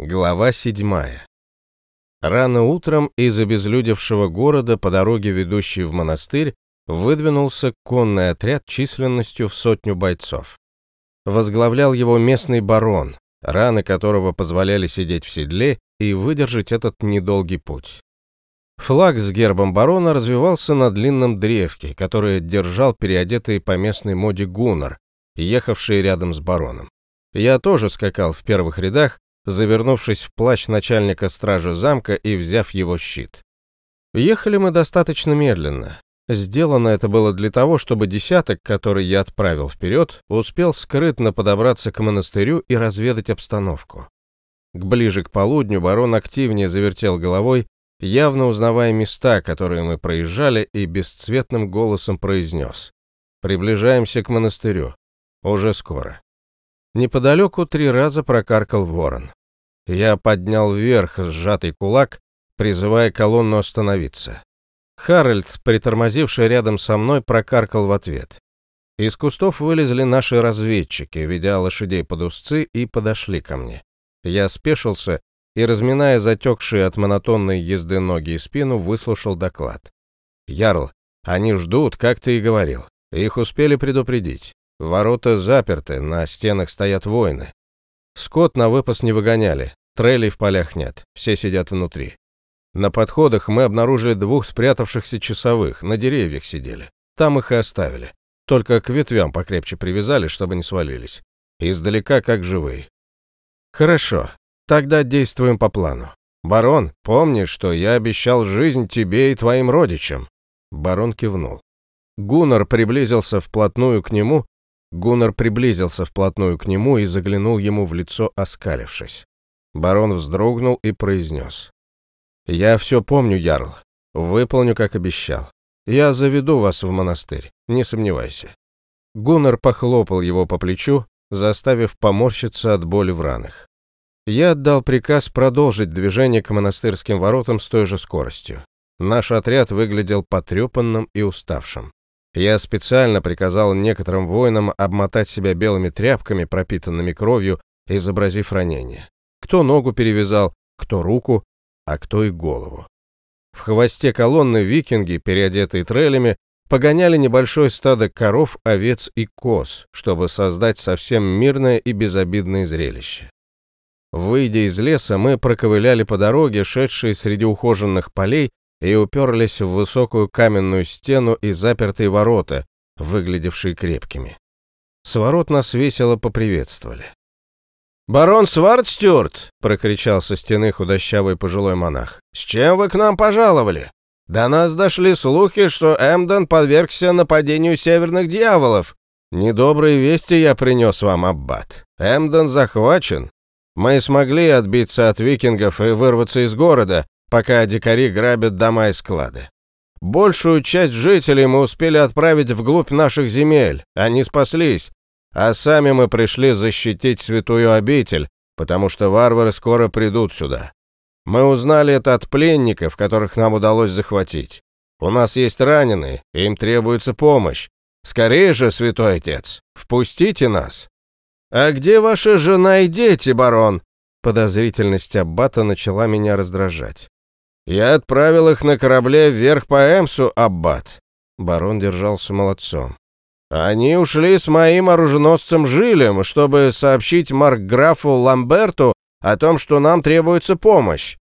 Глава седьмая. Рано утром из обезлюдевшего города по дороге, ведущей в монастырь, выдвинулся конный отряд численностью в сотню бойцов. Возглавлял его местный барон, раны которого позволяли сидеть в седле и выдержать этот недолгий путь. Флаг с гербом барона развивался на длинном древке, которое держал переодетый по местной моде гуннар, ехавший рядом с бароном. Я тоже скакал в первых рядах, завернувшись в плащ начальника стражи замка и взяв его щит. Ехали мы достаточно медленно. Сделано это было для того, чтобы десяток, который я отправил вперед, успел скрытно подобраться к монастырю и разведать обстановку. К ближе к полудню барон активнее завертел головой, явно узнавая места, которые мы проезжали, и бесцветным голосом произнес. «Приближаемся к монастырю. Уже скоро». Неподалеку три раза прокаркал ворон. Я поднял вверх сжатый кулак, призывая колонну остановиться. Харальд, притормозивший рядом со мной, прокаркал в ответ. Из кустов вылезли наши разведчики, ведя лошадей под узцы, и подошли ко мне. Я спешился и, разминая затекшие от монотонной езды ноги и спину, выслушал доклад. «Ярл, они ждут, как ты и говорил. Их успели предупредить. Ворота заперты, на стенах стоят воины. Скот на выпас не выгоняли, трелей в полях нет, все сидят внутри. На подходах мы обнаружили двух спрятавшихся часовых, на деревьях сидели. Там их и оставили. Только к ветвям покрепче привязали, чтобы не свалились. Издалека как живые. Хорошо, тогда действуем по плану. Барон, помни, что я обещал жизнь тебе и твоим родичам. Барон кивнул. Гуннар приблизился вплотную к нему Гуннар приблизился вплотную к нему и заглянул ему в лицо, оскалившись. Барон вздрогнул и произнес. «Я все помню, Ярл. Выполню, как обещал. Я заведу вас в монастырь, не сомневайся». Гуннар похлопал его по плечу, заставив поморщиться от боли в ранах. Я отдал приказ продолжить движение к монастырским воротам с той же скоростью. Наш отряд выглядел потрепанным и уставшим. Я специально приказал некоторым воинам обмотать себя белыми тряпками, пропитанными кровью, изобразив ранение. Кто ногу перевязал, кто руку, а кто и голову. В хвосте колонны викинги, переодетые трелями, погоняли небольшое стадо коров, овец и коз, чтобы создать совсем мирное и безобидное зрелище. Выйдя из леса, мы проковыляли по дороге, шедшей среди ухоженных полей и уперлись в высокую каменную стену и запертые ворота, выглядевшие крепкими. С ворот нас весело поприветствовали. «Барон Свардстюрт!» — прокричал со стены худощавый пожилой монах. «С чем вы к нам пожаловали? До нас дошли слухи, что Эмден подвергся нападению северных дьяволов. Недобрые вести я принес вам, Аббат. Эмден захвачен. Мы смогли отбиться от викингов и вырваться из города, пока дикари грабят дома и склады. Большую часть жителей мы успели отправить вглубь наших земель, они спаслись, а сами мы пришли защитить святую обитель, потому что варвары скоро придут сюда. Мы узнали это от пленников, которых нам удалось захватить. У нас есть раненые, им требуется помощь. Скорее же, святой отец, впустите нас. А где ваша жена и дети, барон? Подозрительность аббата начала меня раздражать. Я отправил их на корабле вверх по Эмсу, Аббат. Барон держался молодцом. Они ушли с моим оруженосцем Жилем, чтобы сообщить маркграфу Ламберту о том, что нам требуется помощь.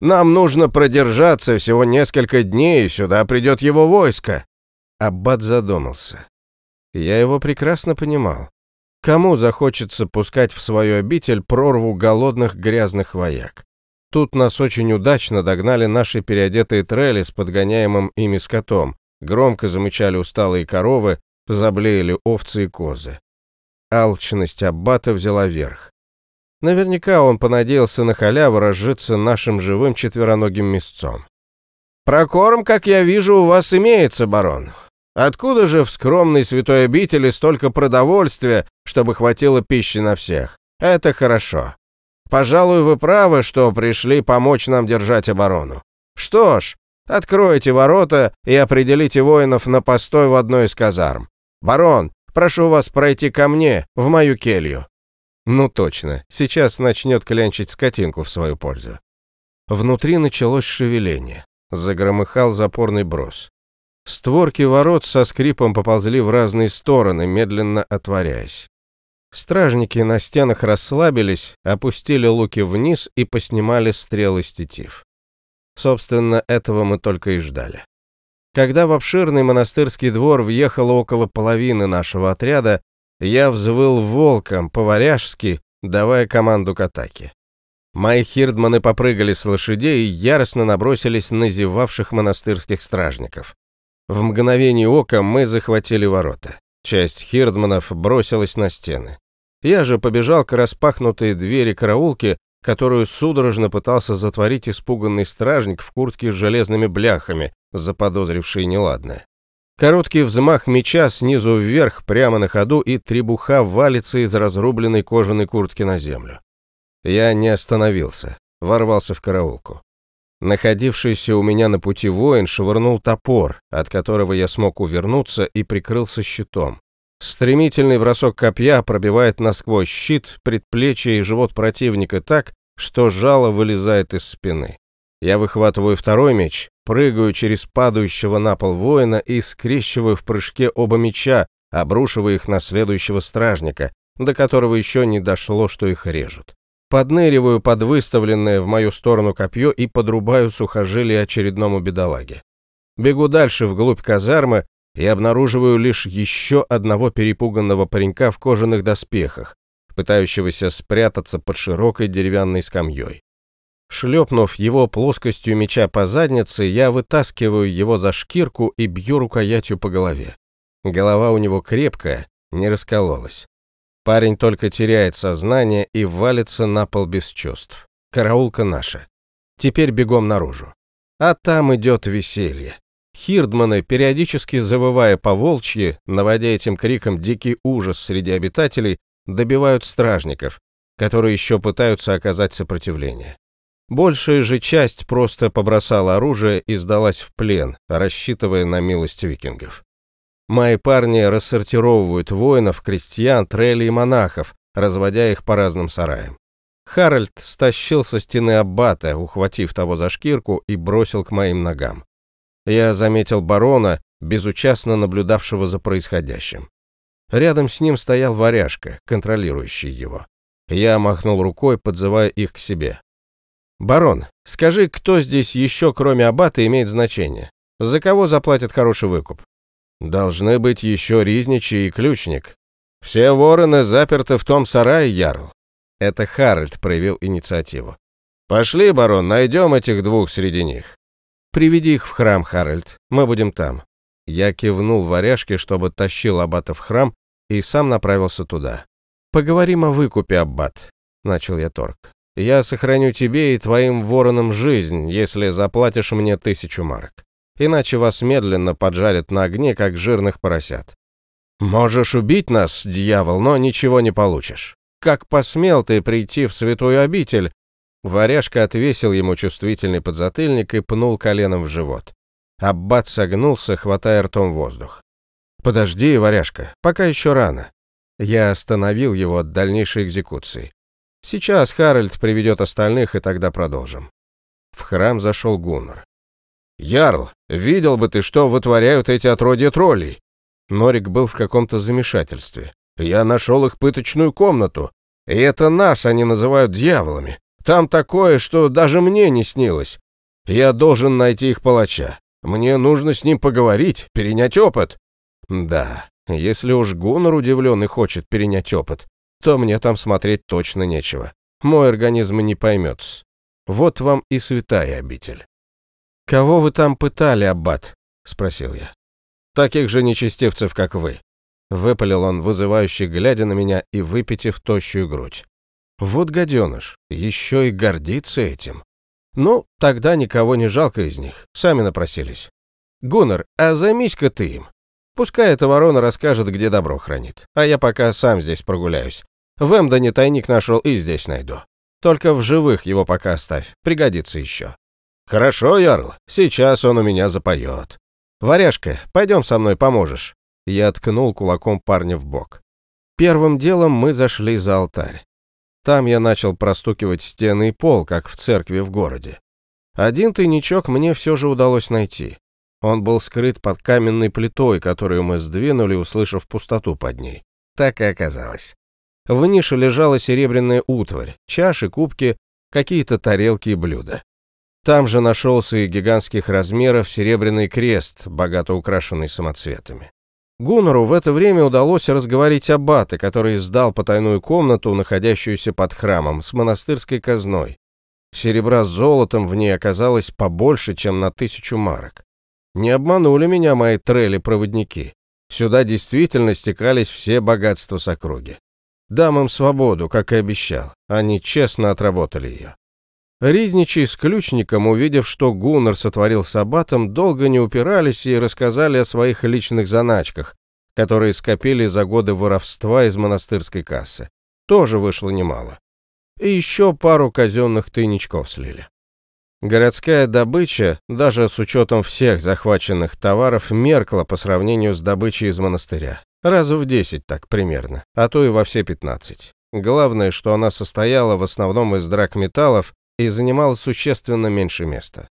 Нам нужно продержаться всего несколько дней, и сюда придет его войско. Аббат задумался. Я его прекрасно понимал. Кому захочется пускать в свою обитель прорву голодных грязных вояк? Тут нас очень удачно догнали наши переодетые трели с подгоняемым ими скотом. Громко замычали усталые коровы, заблеяли овцы и козы. Алчность Аббата взяла верх. Наверняка он понадеялся на халяву разжиться нашим живым четвероногим мясцом. «Прокорм, как я вижу, у вас имеется, барон. Откуда же в скромной святой обители столько продовольствия, чтобы хватило пищи на всех? Это хорошо. Пожалуй, вы правы, что пришли помочь нам держать оборону. Что ж, откройте ворота и определите воинов на постой в одной из казарм. Барон, прошу вас пройти ко мне, в мою келью». Ну точно, сейчас начнет клянчить скотинку в свою пользу. Внутри началось шевеление. Загромыхал запорный брос. Створки ворот со скрипом поползли в разные стороны, медленно отворяясь. Стражники на стенах расслабились, опустили луки вниз и поснимали стрелы с тетив. Собственно, этого мы только и ждали. Когда в обширный монастырский двор въехало около половины нашего отряда, я взвыл волком, по-варяжски, давая команду к атаке. Мои хирдманы попрыгали с лошадей и яростно набросились на зевавших монастырских стражников. В мгновение ока мы захватили ворота. Часть хирдманов бросилась на стены. Я же побежал к распахнутой двери караулки, которую судорожно пытался затворить испуганный стражник в куртке с железными бляхами, заподозривший неладное. Короткий взмах меча снизу вверх, прямо на ходу, и требуха валится из разрубленной кожаной куртки на землю. Я не остановился, ворвался в караулку. Находившийся у меня на пути воин швырнул топор, от которого я смог увернуться и прикрылся щитом. Стремительный бросок копья пробивает насквозь щит, предплечье и живот противника так, что жало вылезает из спины. Я выхватываю второй меч, прыгаю через падающего на пол воина и скрещиваю в прыжке оба меча, обрушивая их на следующего стражника, до которого еще не дошло, что их режут. Подныриваю под выставленное в мою сторону копье и подрубаю сухожилие очередному бедолаге. Бегу дальше вглубь казармы и обнаруживаю лишь еще одного перепуганного паренька в кожаных доспехах, пытающегося спрятаться под широкой деревянной скамьей. Шлепнув его плоскостью меча по заднице, я вытаскиваю его за шкирку и бью рукоятью по голове. Голова у него крепкая, не раскололась. Парень только теряет сознание и валится на пол без чувств. Караулка наша. Теперь бегом наружу. А там идет веселье. Хирдманы, периодически завывая по волчьи, наводя этим криком дикий ужас среди обитателей, добивают стражников, которые еще пытаются оказать сопротивление. Большая же часть просто побросала оружие и сдалась в плен, рассчитывая на милость викингов. Мои парни рассортировывают воинов, крестьян, трелли и монахов, разводя их по разным сараям. Харальд стащил со стены аббата, ухватив того за шкирку и бросил к моим ногам. Я заметил барона, безучастно наблюдавшего за происходящим. Рядом с ним стоял варяжка, контролирующий его. Я махнул рукой, подзывая их к себе. «Барон, скажи, кто здесь еще, кроме аббата, имеет значение? За кого заплатят хороший выкуп?» «Должны быть еще Ризничий и Ключник. Все вороны заперты в том сарае, Ярл». Это Харальд проявил инициативу. «Пошли, барон, найдем этих двух среди них». «Приведи их в храм, Харальд, мы будем там». Я кивнул варяжке, чтобы тащил аббата в храм, и сам направился туда. «Поговорим о выкупе, аббат», — начал я торг. Я сохраню тебе и твоим воронам жизнь, если заплатишь мне тысячу марок. Иначе вас медленно поджарят на огне, как жирных поросят. Можешь убить нас, дьявол, но ничего не получишь. Как посмел ты прийти в святую обитель?» Варяжка отвесил ему чувствительный подзатыльник и пнул коленом в живот. Аббат согнулся, хватая ртом воздух. «Подожди, варяжка, пока еще рано». Я остановил его от дальнейшей экзекуции. Сейчас Харальд приведет остальных, и тогда продолжим. В храм зашел Гуннар. «Ярл, видел бы ты, что вытворяют эти отродья троллей!» Норик был в каком-то замешательстве. «Я нашел их пыточную комнату, и это нас они называют дьяволами. Там такое, что даже мне не снилось. Я должен найти их палача. Мне нужно с ним поговорить, перенять опыт». «Да, если уж Гуннар удивленный хочет перенять опыт, то мне там смотреть точно нечего. Мой организм не поймет. Вот вам и святая обитель. «Кого вы там пытали, аббат?» — спросил я. «Таких же нечестивцев, как вы». Выпалил он, вызывающий, глядя на меня и выпитив тощую грудь. «Вот гаденыш, еще и гордится этим. Ну, тогда никого не жалко из них, сами напросились. Гуннар, а займись-ка ты им. Пускай эта ворона расскажет, где добро хранит, а я пока сам здесь прогуляюсь. В Эмдоне тайник нашел и здесь найду. Только в живых его пока оставь, пригодится еще. Хорошо, Ярл, сейчас он у меня запоет. Варяжка, пойдем со мной, поможешь. Я ткнул кулаком парня в бок. Первым делом мы зашли за алтарь. Там я начал простукивать стены и пол, как в церкви в городе. Один тайничок мне все же удалось найти. Он был скрыт под каменной плитой, которую мы сдвинули, услышав пустоту под ней. Так и оказалось. В нише лежала серебряная утварь, чаши, кубки, какие-то тарелки и блюда. Там же нашелся и гигантских размеров серебряный крест, богато украшенный самоцветами. Гуннеру в это время удалось разговорить аббата, который сдал потайную комнату, находящуюся под храмом, с монастырской казной. Серебра с золотом в ней оказалось побольше, чем на тысячу марок. Не обманули меня мои трели-проводники. Сюда действительно стекались все богатства с округи. Дам им свободу, как и обещал. Они честно отработали ее. Ризничий с ключником, увидев, что Гуннер сотворил с аббатом, долго не упирались и рассказали о своих личных заначках, которые скопили за годы воровства из монастырской кассы. Тоже вышло немало. И еще пару казенных тайничков слили. Городская добыча, даже с учетом всех захваченных товаров, меркла по сравнению с добычей из монастыря. Раза в 10 так примерно, а то и во все 15. Главное, что она состояла в основном из драгметаллов и занимала существенно меньше места.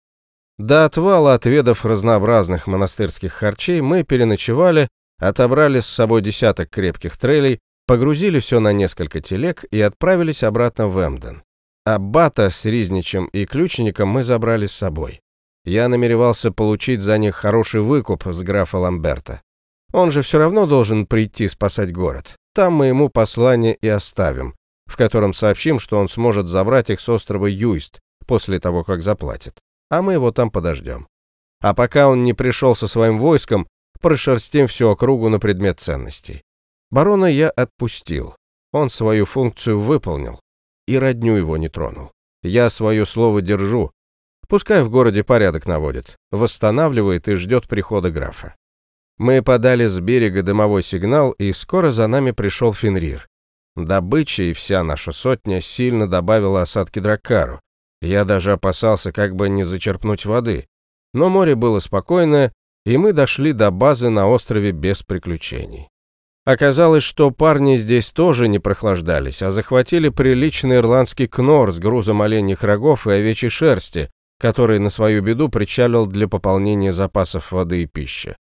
До отвала, отведав разнообразных монастырских харчей, мы переночевали, отобрали с собой десяток крепких трейлей, погрузили все на несколько телег и отправились обратно в Эмден. Аббата с Ризничем и ключником мы забрали с собой. Я намеревался получить за них хороший выкуп с графа Ламберта. Он же все равно должен прийти спасать город. Там мы ему послание и оставим, в котором сообщим, что он сможет забрать их с острова Юйст после того, как заплатит. А мы его там подождем. А пока он не пришел со своим войском, прошерстим всю округу на предмет ценностей. Барона я отпустил. Он свою функцию выполнил и родню его не тронул. Я свое слово держу. Пускай в городе порядок наводит, восстанавливает и ждет прихода графа. Мы подали с берега дымовой сигнал, и скоро за нами пришел Фенрир. Добыча и вся наша сотня сильно добавила осадки Драккару. Я даже опасался, как бы не зачерпнуть воды. Но море было спокойное, и мы дошли до базы на острове без приключений. Оказалось, что парни здесь тоже не прохлаждались, а захватили приличный ирландский кнор с грузом оленьих рогов и овечьей шерсти, который на свою беду причалил для пополнения запасов воды и пищи.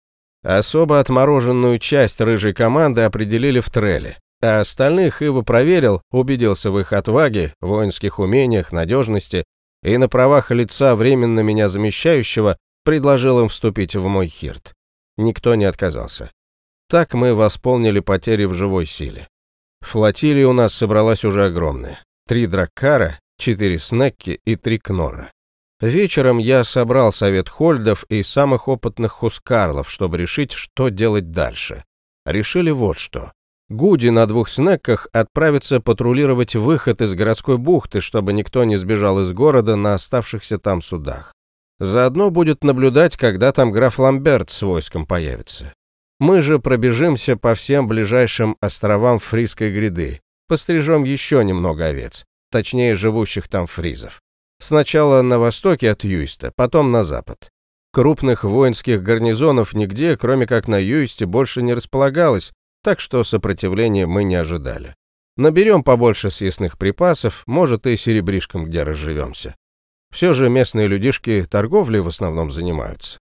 Особо отмороженную часть рыжей команды определили в треле, а остальных Ива проверил, убедился в их отваге, воинских умениях, надежности и на правах лица временно меня замещающего предложил им вступить в мой хирт. Никто не отказался. Так мы восполнили потери в живой силе. Флотилия у нас собралась уже огромная. Три драккара, четыре снекки и три кнора. Вечером я собрал совет хольдов и самых опытных хускарлов, чтобы решить, что делать дальше. Решили вот что. Гуди на двух снекках отправится патрулировать выход из городской бухты, чтобы никто не сбежал из города на оставшихся там судах. Заодно будет наблюдать, когда там граф Ламберт с войском появится. Мы же пробежимся по всем ближайшим островам Фризской гряды, пострижем еще немного овец, точнее живущих там фризов. Сначала на востоке от Юйста, потом на запад. Крупных воинских гарнизонов нигде, кроме как на Юисте, больше не располагалось, так что сопротивления мы не ожидали. Наберем побольше съестных припасов, может и серебришком где разживемся. Все же местные людишки торговлей в основном занимаются.